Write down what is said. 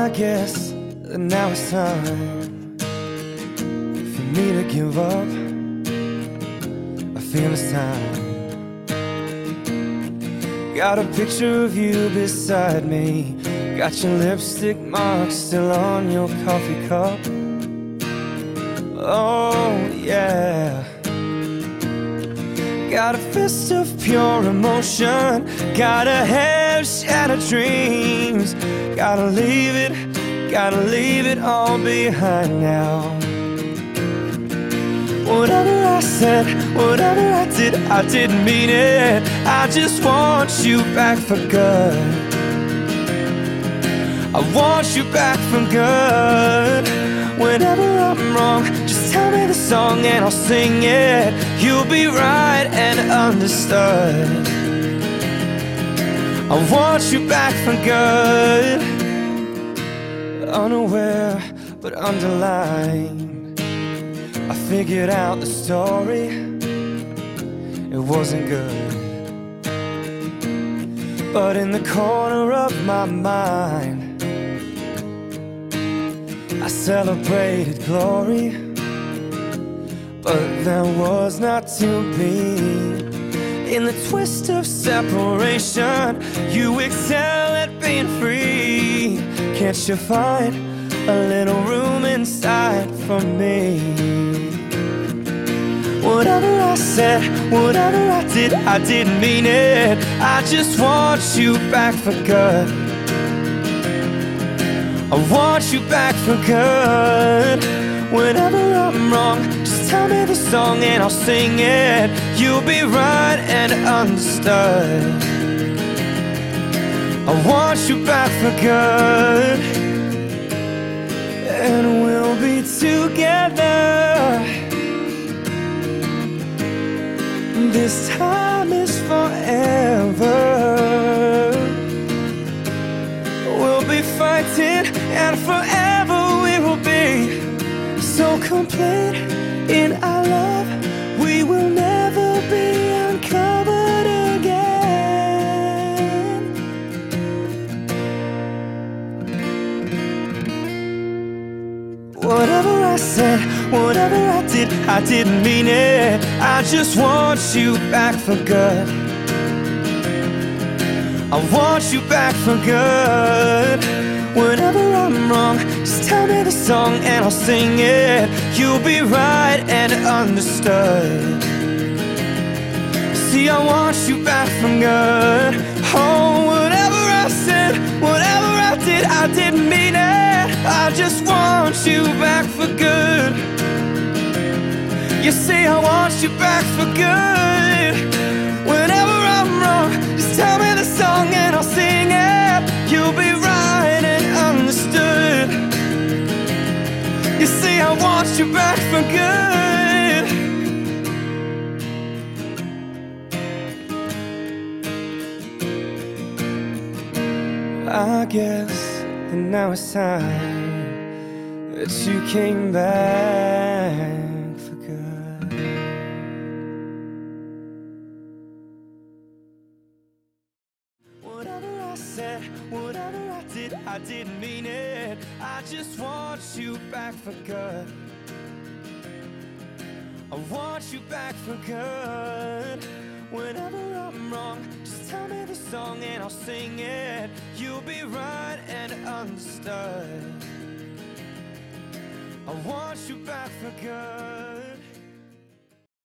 I guess that now it's time for me to give up. I feel it's time. Got a picture of you beside me. Got your lipstick mark still on your coffee cup. Oh, yeah. Got a fist of pure emotion. Gotta have shattered dreams. Gotta leave it, gotta leave it all behind now. Whatever I said, whatever I did, I didn't mean it. I just want you back for good. I want you back for good. Whenever I'm wrong, song and I'll sing it. You'll be right and understood. I want you back for good. Unaware, but underlined. I figured out the story. It wasn't good. But in the corner of my mind, I celebrated glory. But that was not to be. In the twist of separation, you excel at being free. Can't you find a little room inside for me? Whatever I said, whatever I did, I didn't mean it. I just want you back for good. I want you back for good. Whenever I'm wrong, just tell me the song and I'll sing it. You'll be right and understood. I want you back for good. And we'll be together. This time is forever. We'll be fighting, and forever so complete in our love. We will never be uncovered again. Whatever I said, whatever I did, I didn't mean it. I just want you back for good. I want you back for good. The song and I'll sing it. You'll be right and understood. See, I want you back for good. Oh, whatever I said, whatever I did, I didn't mean it. I just want you back for good. You see, I want you back for good. You see, I want you back for good. I guess that now it's time that you came back said, whatever I did, I didn't mean it. I just want you back for good. I want you back for good. Whenever I'm wrong, just tell me the song and I'll sing it. You'll be right and understood. I want you back for good.